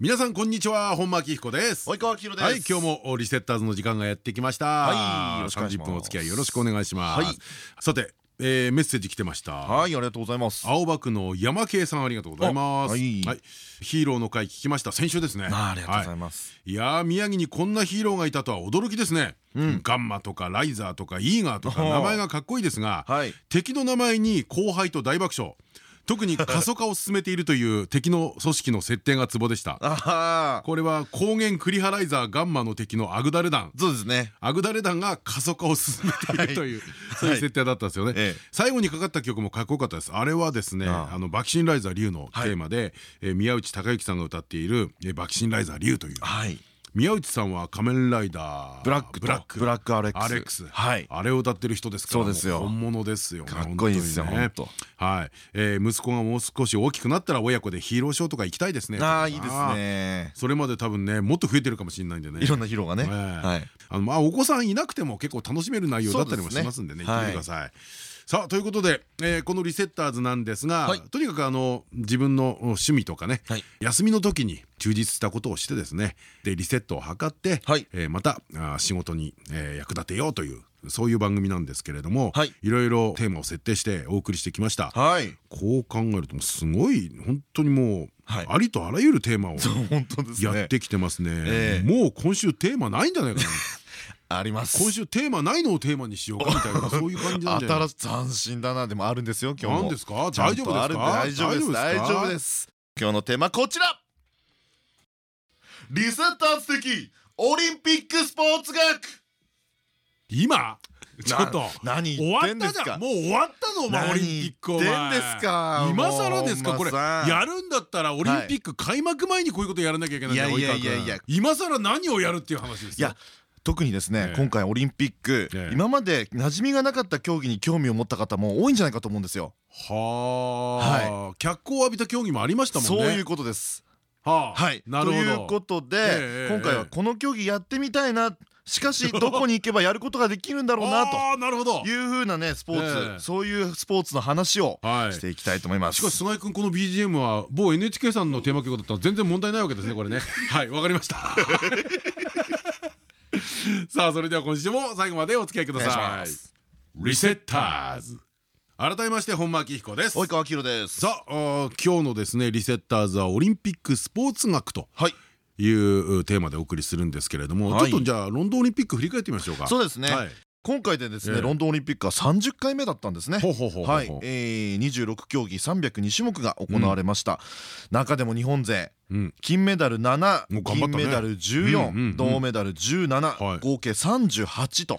皆さんこんにちは。本間明彦です。及川明です。はい今日もリセッターズの時間がやってきました。はいよろしくお願いし30ます。分お付き合いよろしくお願いします、はい。さて、えーメッセージ来てました。はいありがとうございます。青葉区の山系さんありがとうございます。あはい。ヒーローの会聞きました。先週ですね。あありがとうございはます。い。いやー宮城にこんなヒーローがいたとは驚きですね。ガンマとかライザーとかイーガーとかはあ名前がかっこいいですが、はい。敵の名前に後輩と大爆笑。特に過疎化を進めているという敵の組織の設定がツボでした。これは高原クリハライザーガンマの敵のアグダレ団。そうですね。アグダレ団が過疎化を進めているという、そういう設定だったんですよね、ええ最後にかかった曲もかっこよかったです。あれはですねあのバキシンライザー龍のテーマで、えー宮内孝之さんが歌っているえーバキシンライザー龍という。はい宮内さんは仮面ライダー。ブラックと。ブラック。ブラックアレックス。はい。あれを歌ってる人ですから本物ですよ。ねかっこいいですよね。本はい、えー息子がもう少し大きくなったら親子でヒーローショーとか行きたいですね。ああいいですね。それまで多分ねもっと増えてるかもしれないんでね。いろんなヒーローがね。ええ。はい。あのまあお子さんいなくても結構楽しめる内容だったりもしますんでね。聞いてください。さあということで、えーこのリセッターズなんですが、はい。とにかくあの自分の趣味とかね、はい。休みの時に充実したことをしてですねでリセットを図って、はい。えーまたあー仕事に、えー役立てようというそういう番組なんですけれども、はい。いろいろテーマを設定してお送りしてきました。はい。こう考えるとすごい本当にもう、はい。ありとあらゆるテーマをやってきてますね。ええ。もう今週テーマないんじゃないかな。あります。今週テーマないのをテーマにしようかみたいな そういう感じなんじゃない？斬新だなでもあるんですよ今日も。何ですか？大丈夫です大丈夫です。大丈夫です今日のテーマこちら。リセッターズ的オリンピックスポーツ学。今？ちょっとな何終わ言ったじゃん。もう終わったのお前何オリンピックお前。ですか？今更ですかこれ。やるんだったらオリンピック開幕前にこういうことやらなきゃいけないいやいやいや今更何をやるっていう話ですよ。いや特にですねええ。今回オリンピックええ。今まで馴染みがなかった競技に興味を持った方も多いんじゃないかと思うんですよ。はあ。脚光を浴びた競技もありましたもんね。そういうことです。はあ。はい。なるほど。ということええで今回はこの競技やってみたいなしかしどこに行けばやることができるんだろうな となるほど。いう風なねスポえーえツそういうスポーツの話をはい。していきたいと思います。しかし菅井君この BGM は某 NHK さんのテーマ曲だったら全然問題ないわけですねこれね。はいわかりました さあそれでは今週も最後までお付き合いください。リセッターズ。改めまして本間明彦です。及川明です。さあ今日のですねリセッターズはオリンピックスポーツ学とはい。いうテーマでお送りするんですけれども、はい。ちょっとじゃあロンドンオリンピック振り返ってみましょうか。そうですね。はい今回でですええ。ねロンドンオリンピックは30回目だったんですね。はい、えー、26競技302種目が行われました、中でも日本勢うん。金メダル7、もう頑張ったね。銀メダルうんうんう14ん。銅メダル17、はい。合計38と。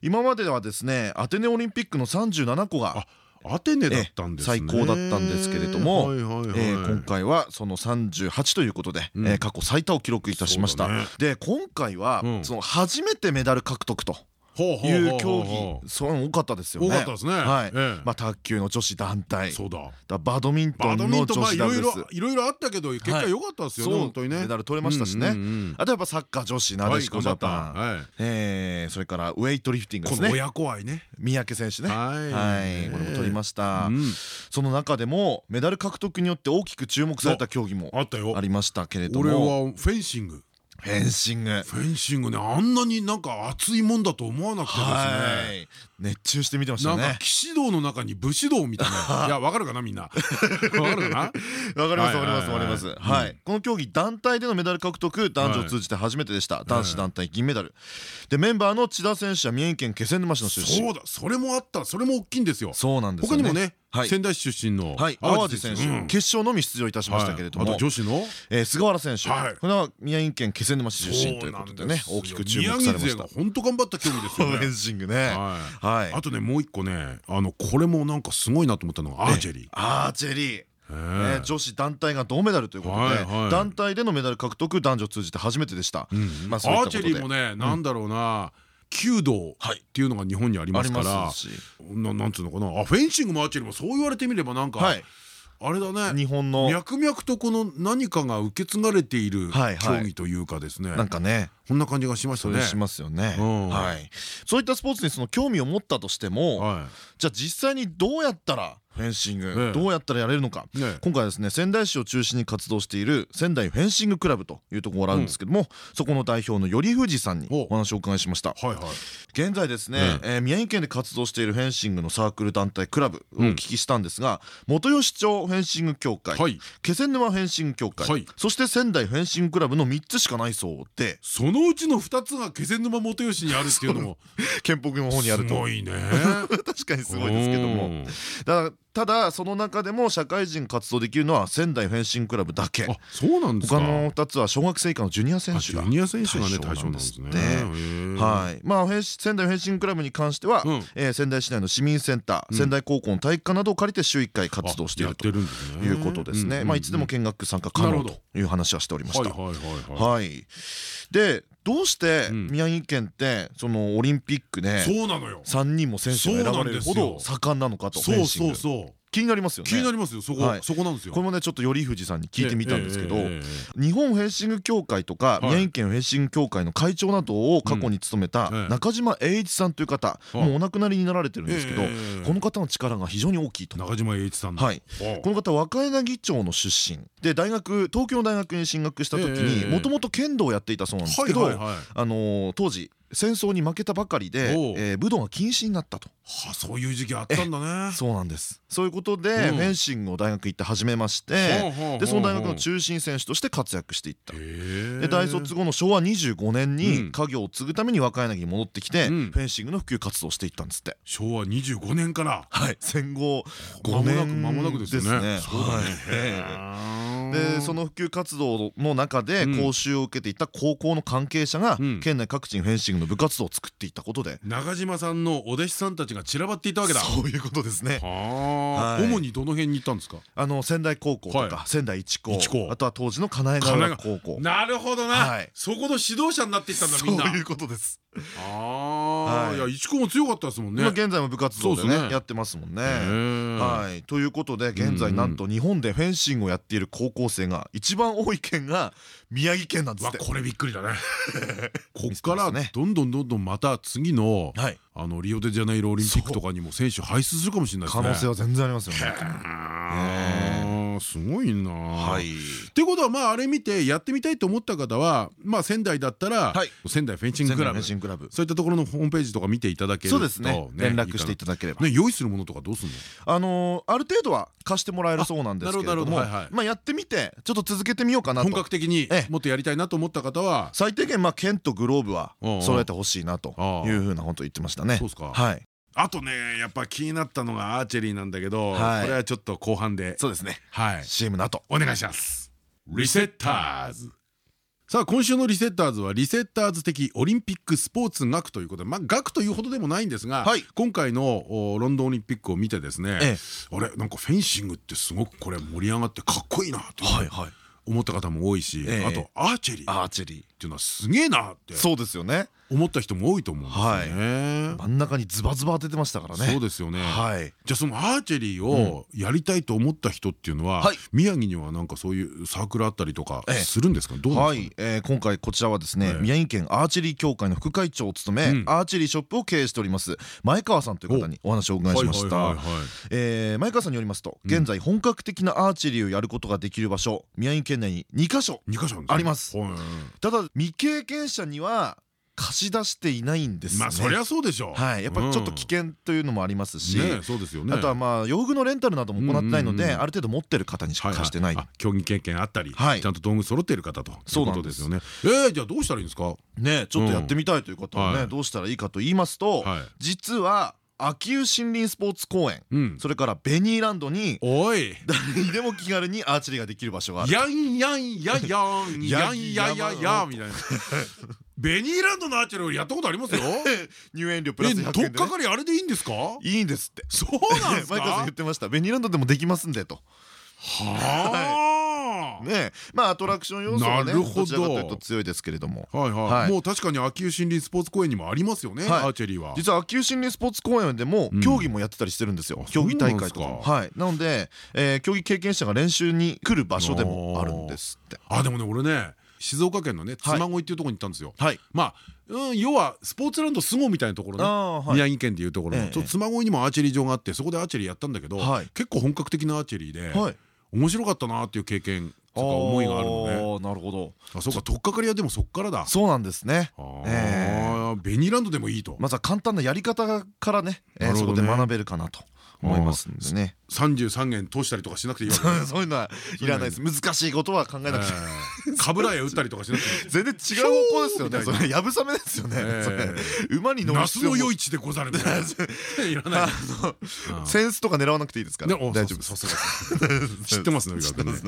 今まではですねアテネオリンピックの37個がアテネだったんですね。え最高だったんですけれども今回はその38ということで、うん。えー過去最多を記録いたしました、ね。で今回は、うん。その初めてメダル獲得という競技そう多かったですよね。多かったですね。はい、ええ。まあ卓球の女子団体。そうだ。だバドミントンの女子ダブルスろいろいろあったけど結果良かったですよね本当にね。メダル取れましたしね。あとやっぱサッカー女子なでしこジャパン、えーそれからウェイトリフティングですね。親子愛ね。三宅選手ね。はい。はい。これも取りました、うん。その中でもメダル獲得によって大きく注目された競技もありましたけれど俺もはフェンシングフェンシング。フェンシングねあんなになんか熱いもんだと思わなくてですね。はい熱中して見てましたね。なんか騎士道の中に武士道みたいな。いやわかるかなみんな。わかるかな？わかりますわかりますわかります。はいはい。この競技団体でのメダル獲得男女を通じて初めてでした。男子団体銀メダル。でメンバーの千田選手は三重県気仙沼市の出身。そうだ。それもあった。それも大きいんですよ。そうなんですよ他にもねはい。仙台市出身のはい。淡路選手。うん。決勝のみ出場いたしましたけれども。と女子の？えー菅原選手。はい。これは宮城県気仙沼市出身ということでね大きく注目されま宮城勢したが本当頑張った競技ですよね。フェンシングねあとねもう一個ねあのこれもなんかすごいなと思ったのがアーチェリー。アーチェリー。えー女子団体が銅メダルということで、団体でのメダル獲得男女通じて初めてでした。アーチェリーもねなんだろうな弓道っていうのが日本にありますからななんつうのかな。あフェンシングもアーチェリーもそう言われてみればなんか、はいあれだね。日本の。脈々とこの何かが受け継がれている競技というかですね。なんかね。こんな感じがしましたね。しますよね。うん。はい。そういったスポーツにその興味を持ったとしても、はじゃあ実際にどうやったらフェンシング、ええ。どうやったらやれるのか。今回はですね仙台市を中心に活動している仙台フェンシングクラブというところがあるんですけども、そこの代表の頼藤さんにお。お話をお伺いしました。はいはい。現在ですね、えー宮城県で活動しているフェンシングのサークル団体クラブをお聞きしたんですが、元吉町フェンシング協会、はい。気仙沼フェンシング協会、はい。そして仙台フェンシングクラブの3つしかないそうで。そのうちの2つが気仙沼元吉にあるっていうのも 県北の方にあると。すごいね。確かにすごいですけども。うん。だただその中でも社会人活動できるのは仙台フェンシングクラブだけ。あそうなんですか？他の2つは小学生以下のジュニア選あ手がジュニア選手がね対象なんですね。はい。まあ仙台フェンシングクラブに関しては、うん。えー仙台市内の市民センター、仙台高校の体育館などを借りて週1回活動しているということですね。まあいつでも見学参加可能という話はしておりました。はいはいはいはい。はい。でどうしてうん。宮城県ってそのオリンピックでそうなのよ。3人も選手が選ばれるほど盛んなのかとそうそうそう気になりますよね。気になりますよ。そこはい。そこなんですよ。これもねちょっと頼藤さんに聞いてみたんですけど日本フェンシング協会とかい。宮城県フェンシング協会の会長などを過去に務めた中島栄一さんという方あもうお亡くなりになられてるんですけどええこの方の力が非常に大きいと。中島栄一さんのはい。おこの方若柳町の出身。で大学東京の大学に進学した時ええにもともと剣道をやっていたそうなんですけどあのー当時戦争に負けたばかりでえー武道が禁止になったと。はあそういう時期あったんだね。そうなんです。そういうことでうん。フェンシングを大学行って始めましてでその大学の中心選手として活躍していった。で大卒後の昭和25年うん。に家業を継ぐために若柳に戻ってきてフうん。ェンシングの普及活動をしていったんですって。昭和25年から。はい。戦後5間もなく年間もなくですね。そうだねでその普及活動の中でうん。講習を受けていた高校の関係者がうん。県内各地にフェンシングの部活動を作っていったことで。中島さんのお弟子さんたちが散らばっていたわけだ。そういうことですね。主にどの辺に行ったんですか？あの仙台高校とはか仙台一高あとは当時の金井川高校。なるほどはない。そこの指導者になっていったんだみんな。そういうことですあはい。あいや一高も強かったですもんね。今現在も部活動でねね。やってますもんね。はい。ということで現在なんと日本でフェンシングをやっている高校生が一番多い県が宮城県なんですって。わこれびっくりだね。こっからどんどんどんどんまた次のはい。あのリオデジャネイロオリンピックとかにも選手輩出するかもしれないですね。可能性は全然ありますよねすごいな。はい。ってことはまああれ見てやってみたいと思った方はまあ仙台だったらはい。仙台フェンシングクラブ。そういったところのホームページとか見ていただけるとそうですね。連絡していただければ。ね用意するものとかどうするの？あのーある程度は貸してもらえるそうなんですけれどもまあやってみてちょっと続けてみようかなと。本格的にええ。もっとやりたいなと思った方は最低限まあ剣とグローブは揃えてほしいなというふうなこと言ってましたね。そうですか。はいあとねやっぱ気になったのがアーチェリーなんだけどこはい。れはちょっと後半で。そうですね。はい。CM の後。お願いします。リセッターズ。さあ今週のリセッターズはリセッターズ的オリンピックスポーツ学ということでまあ学というほどでもないんですが、はい。今回のおロンドンオリンピックを見てですね、えあれなんかフェンシングってすごくこれ盛り上がってかっこいいなと思った方も多いし、ええ。あとアーチェリー。っアーチェリていうのはすげえなってーそうですよね。思った人も多いと思うんですよね。真ん中にズバズバ当ててましたからね。そうですよね。はい。じゃあそのアーチェリーをやりたいと思った人っていうのは、はい。宮城にはなんかそういうサークルあったりとかええ。するんですか、どうなんはですか、い、えー今回こちらはですね、ええ。宮城県アーチェリー協会の副会長を務め、うん。アーチェリーショップを経営しております前川さんという方にお。話をお伺いしました。前川さんによりますとうん。現在本格的なアーチェリーをやることができる場所宮城県内に2カ所二箇所あります。はい。ただ未経験者には貸し出していないんですね。まあそりゃそうでしょう。はい。やっぱりちょっと危険というのもありますし、ねそうですよね。あとはまあ用具のレンタルなども行ってないのである程度持ってる方にしか貸してない。あ競技経験あったり、はい。ちゃんと道具揃っている方と。そうなんです。とですよね。えー、じゃあどうしたらいいんですか？ねちょっとやってみたいという方はねどうしたらいいかと言いますとはい。実は秋保森林スポーツ公園うん。それからベニーランドにおい。誰にでも気軽にアーチェリーができる場所があるやんやんややんやんやややみたいな。ベニーランドのアーチェリーやったことありますよ。入園料プラえ、スとっ100円でねかかりあれでいいんですか？いいんですってそうなんです前川さん言かっ。てましたベニーランドでもできますんでとはあねまあアトラクション要素はねど。どちらかというと強いですけれども。はいははい。いもう確かに秋保森林スポーツ公園にもありますよねはい。アーチェリーは。実は秋保森林スポーツ公園でもうん。競技もやってたりしてるんですよ。あ競技大会とかはい。なのでえー競技経験者が練習に来る場所でもあるんですって。あでもね俺ね静岡県のねはい。妻恋っていうところに行ったんですよ。はい。まあうん要はスポーツランド相撲みたいなところね。はい。宮城県っていうところのええちょっと妻恋にもアーチェリー場があってそこでアーチェリーやったんだけどはい。結構本格的なアーチェリーではい面白かったなっていう経験とか思いがあるのね。なるほど。あそうか取っかかりはでもそっからだ。そうなんですね。あえーベニーランドでもいいと。まずは簡単なやり方からねえーそこで学べるかなと思いますんでね。33円通したりとかしなくていいわけ。ねそういうのはいらないです。難しいことは考えなくてえーかぶらや打ったりとかしなくていい。全然違う方向ですよね。それやぶさめですよね馬に乗る必要も。夜市でござる。いらないうん。センスとか狙わなくていいですから。大丈夫さす。が知ってますね知ってます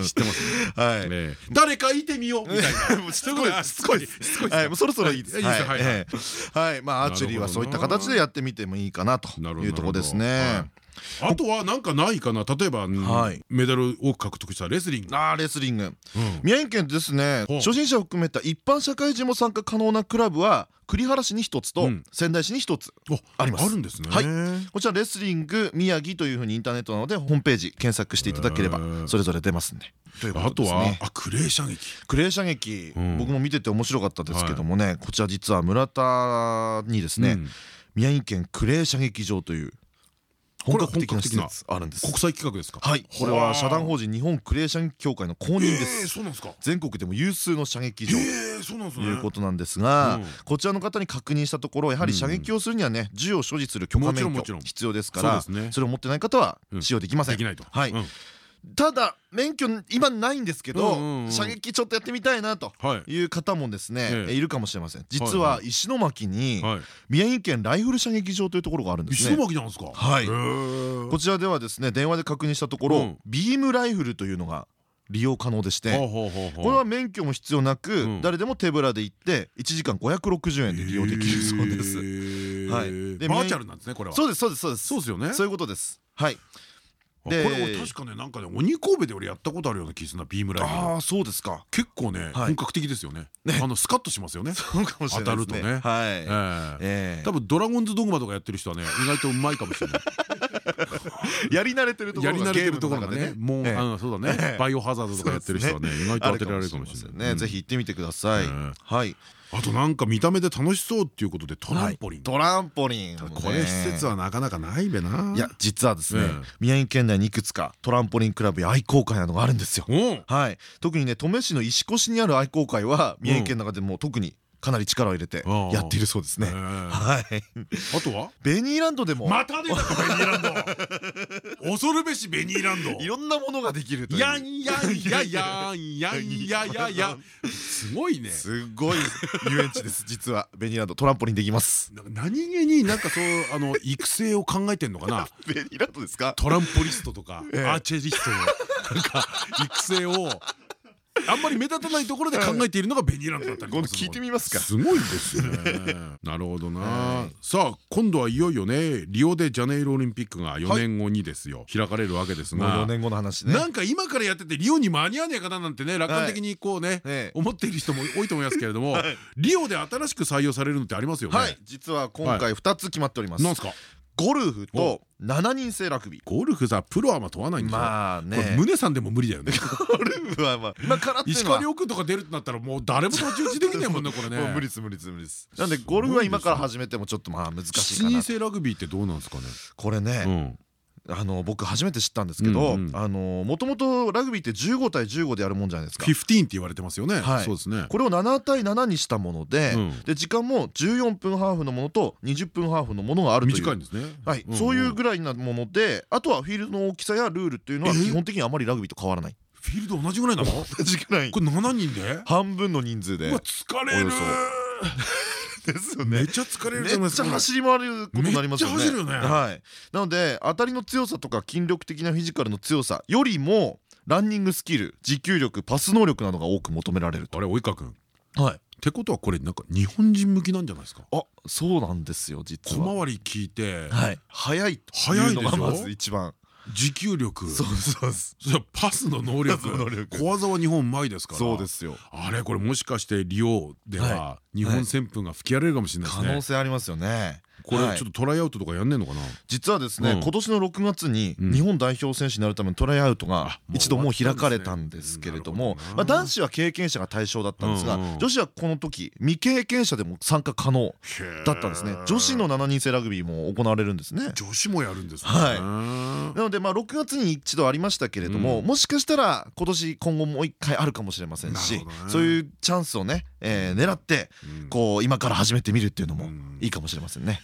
はい。ね誰かいてみようみたいな。しつこいしつこいですしつこいはい。もうそろそろいいです。はい。まあアーチェリーはそういった形でやってみてもいいかなというところですねあとはなんかないかな？例えばメダル多く獲得したレスリング。あーレスリング。うん。宮城県ですね初心者を含めた一般社会人も参加可能なクラブは栗原市に一つとうん。仙台市に一つおあります。あるんですね。はい。こちらレスリング宮城というふうにインターネットなのでホームページ検索していただければそれぞれ出ますんで。あとはクレー射撃。クレー射撃。うん。僕も見てて面白かったですけどもねこちら実は村田にですねうん。宮城県クレー射撃場というこれ本格的な施本格的な設あるんです。国際企画ですか？はい。これは社団法法人日本クレー射撃協会の公認でえーすそうなんですか？全国でも有数の射撃場。えーそうなんですね。ということなんですが、うん。こちらの方に確認したところやはり射撃をするにはね銃を所持する許可免許必要ですからそれを持ってない方はうん。使用できません。できないと。はい。うんただ免許今ないんですけど射撃ちょっとやってみたいなとはい。いう方もですねええ。いるかもしれません。実は石巻にはい。宮城県ライフル射撃場というところがあるんです石ね巻なんですか？はい。こちらではですね電話で確認したところうん。ビームライフルというのが利用可能でしてこれは免許も必要なくうん。誰でも手ぶらで行って1時間560円で利用できるそうです。バーチャルなんですねこれは。そうですそうですそうです。そうですよね。そういうことです。はいこれ俺確かねなんかね鬼神戸で俺やったことあるような気するなビームライフルああそうですか。結構ねはい。本格的ですよね。ね。あのスカッとしますよね。当たるとね。ねはい。多分ドラゴンズドグマとかやってる人はね意外とうまいかもしれない。やり慣れてるとこやろがり慣れてるところがゲーね。もうそうだええ。ねバイオハザードとかやってる人はね意外と当てられるかもしれない。ね。ぜひ行ってみてください。ええはいあとなんか見た目で楽しそうっていうことでトランポリン。トランポリンこれ施設はなかなかないべな。いや実はですねええ宮城県内にいくつかトランポリンクラブや愛好会などがあるんですよ。はい。特にね登米市の石越にある愛好会は宮城県の中でも特にかなり力を入れてやっているそうですね。ええはい。あとは？ベニーランドでも。また出たかベニーランド。恐るべしベニーランド。いろんなものができるという。やんやんややん。やんやややすごいね。すごい遊園地です実は。ベニーランド。トランポリンできます。何気になんかそうあの育成を考えてんのかな？ベニーランドですか？トランポリストとかええ。アーチェリストのなんか育成をあんまり目立たないところで考えているのがベニーランドだったり聞いてみますか。すごいですね。なるほどな。はい。さあ今度はいよいよねリオデジャネイロオリンピックが4年後にですよ。開かれるわけですが。4年後の話ね。なんか今からやっててリオに間に合わねえかななんてね楽観的にこうねええ。思っている人も多いと思いますけれども リオで新しく採用されるのってありますよね。はい。実は今回2つ決まっております。なんすか？ゴルフと7人制ラグビーゴルフさプロはまあ問わないんですよ。まあね。宗さんでも無理だよね。ゴルフはまあ今から石川遼君とか出るってなったらもう誰も太刀打ちできねえもんねこれね。無理です無理です無理です。なんでゴルフは今から始めてもちょっとまあ難しい7かな。人制ラグビーってどうなんですかね。これねうんあの僕初めて知ったんですけどあのもともとラグビーって15対15でやるもんじゃないですか。15って言われてますよね。はい。そうですね。これを7対7にしたものでうん。で時間も14分ハーフのものと20分ハーフのものがあるという。短いんですね。はい。そういうぐらいなものであとはフィールドの大きさやルールっていうのはえ？基本的にあまりラグビーと変わらない。フィールド同じぐらいなの？こ 同じぐらい。れ7人で？半分の人数で。疲れるですよめっちゃ疲れるじゃないめっちゃですか走り回ることになりますよね。めっちゃ走るよね。はい。なので当たりの強さとか筋力的なフィジカルの強さよりもランニングスキル持久力パス能力などが多く求められると。あれ及川君っはい。てことはこれなんか日本人向きなんじゃないですか？あそうなんですよ実は。小回り聞いてはい。早いと早いうのがまず一番持久力。そうそうそれはパスの能力。小技は日本うまいですから。そうですよ。あれこれもしかしてリオではは日本旋風が吹き荒れるかもしれないです可ね能性ありますよねこれはい。ちょっとトライアウトとかやんねんのかな？実はですね、うん。今年の6月にうん。日本代表選手になるためのトライアウトが一度もう開かれたんんですけれどもまあ男子は経験者が対象だったんですが女子はこの時未経験者でも参加可能だったんですね。女子の7人制ラグビーも行われるんですね。女子もやるんですね。はい。なのでまあ6月に一度ありましたけれども、うん。もしかしたら今年今後もう一回あるかもしれませんし、そういうチャンスをね、えー狙ってうん。こう今から始めてみるっていうのもうん。いいかもしれませんね。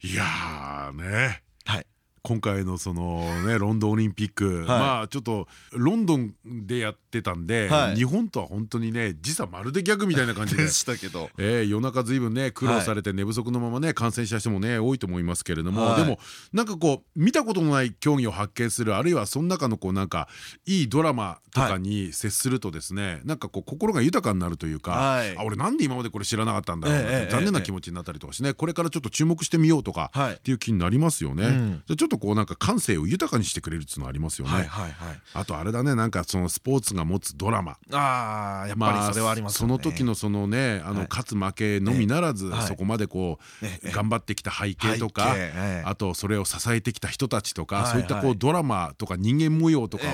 いやーね。はい。今回のそのねロンドンオリンピック、はい。まあちょっとロンドンでやってたんで、はい。日本とは本当にね時差まるで逆みたいな感じで。で。したけど。えー夜中ずいぶんね苦労されて寝不足のままね感染した人もね多いと思いますけれども、はい。でもなんかこう見たことのない競技を発見するあるいはその中のこうなんかいいドラマとかに接するとですね、なんかこう心が豊かになるというか、はい。あ俺なんで今までこれ知らなかったんだろうなって、残念な気持ちになったりとかしてねこれからちょっと注目してみようとか、はい。っていう気になりますよね。うん。じゃあちょっとこうなんか感性を豊かにしてくれるっていうのはありますよね。あとあれだねなんかそのスポーツが持つドラマ。ああやっぱりそれはありますよね。その時のそのねあのはい。勝つ負けのみならずはいそこまでこええ。う頑張ってきた背景とかあとそれを支えてきた人たちとかはいそういったこはいうドラマとか人間模様とかを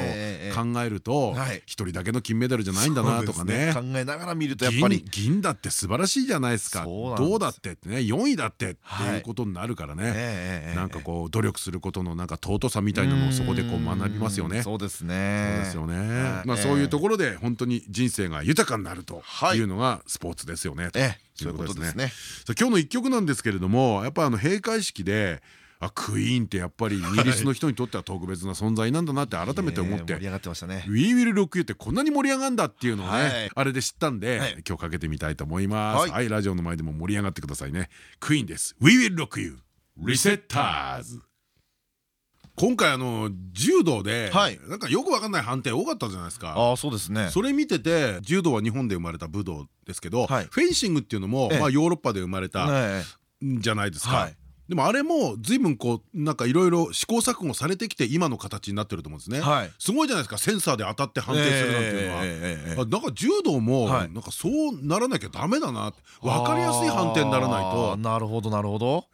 考えるとはい。一人だけの金メダルじゃないんだなとかね。考えながら見るとやっぱ銀り銀だって素晴らしいじゃないですか。どうだってね4位だってってはいいうことになるからね。なんかこう努力することのなんか尊さみたいなのをそこでこう学びますよね。そうですそうね。ですよね。はいまあそういうところで本当に人生が豊かになるとはいいうのがスポーツですよね。とええそういうことですね。今日の一曲なんですけれども、やっぱあの閉会式で。あクイーンってやっぱりイギリスの人にとっては特別な存在なんだなって改めて思ってええ盛り上がってましたね「We Will Rock You」ってこんなに盛り上がるんだっていうのをはいねあれで知ったんで、はい今日かけてみたいと思います。はいはい、ラジオの前でも盛り上がってくださいね。クイーンです。We Will Rock You リセッターズ今回あの柔道で、はいなんかよくわかんない判定多かったじゃないですか。ああそうですね。それ見てて柔道は日本で生まれた武道ですけど、はいフェンシングっていうのも、ええまあ、ヨーロッパで生まれたじゃないですか。はいでもあれも随分こうなんかいろいろ試行錯誤されてきて今の形になってると思うんですね。はい。すごいじゃないですか。センサーで当たって判定するなんていうのは。なんか柔道もはい。なんかそうならなきゃダメだな分かりやすい判定にならないあと。ー、なるほどなるほど。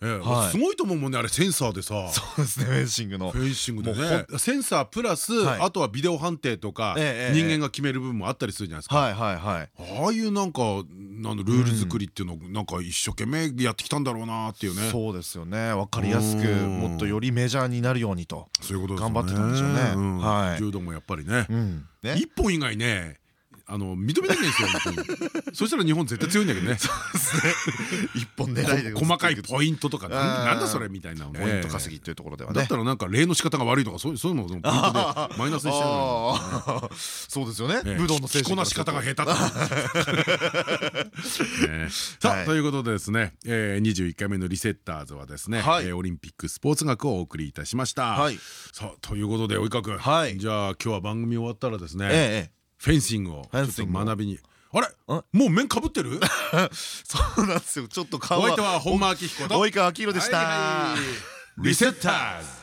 すごいと思うもんねあれセンサーでさ。そうですねフェンシングの。フ。ェンシングでもねセンサープラス、はい。あとはビデオ判定とか、ええ人間が決める部分もあったりするじゃないですか。はいはいはい。ああいうなんかルール作りっていうのをなんか一生懸命やってきたんだろうなっていうね。そうですよね。わかりやすくうんもっとよりメジャーになるようにと。そういうことですよね。頑張ってたんでしょうねんはい柔道もやっぱり。ね。一本以外ね。あの認めなきゃいですよ本当に。そしたら日本絶対強いんだけどね。一本狙い細かいポイントとかなんだそれみたいなポイント稼ぎというところではね。だったらなんか例の仕方が悪いとかそういうそういうのをポイントで マイナスにしちゃうのよ。あーそうですよね。ええ武道の精神着こなし方が下手 さはい。あということでですねえー21回目のリセッターズはですねオリンピックスポーツ学をお送りいたしました。はい。さあということで及川君。はい。じゃあ今日は番組終わったらですねええええフェンシングを学びに。あれ？んもう面かぶってる？そうなんですよ。ちょっと顔は本間明彦と。及川明宏でした。リセッターズ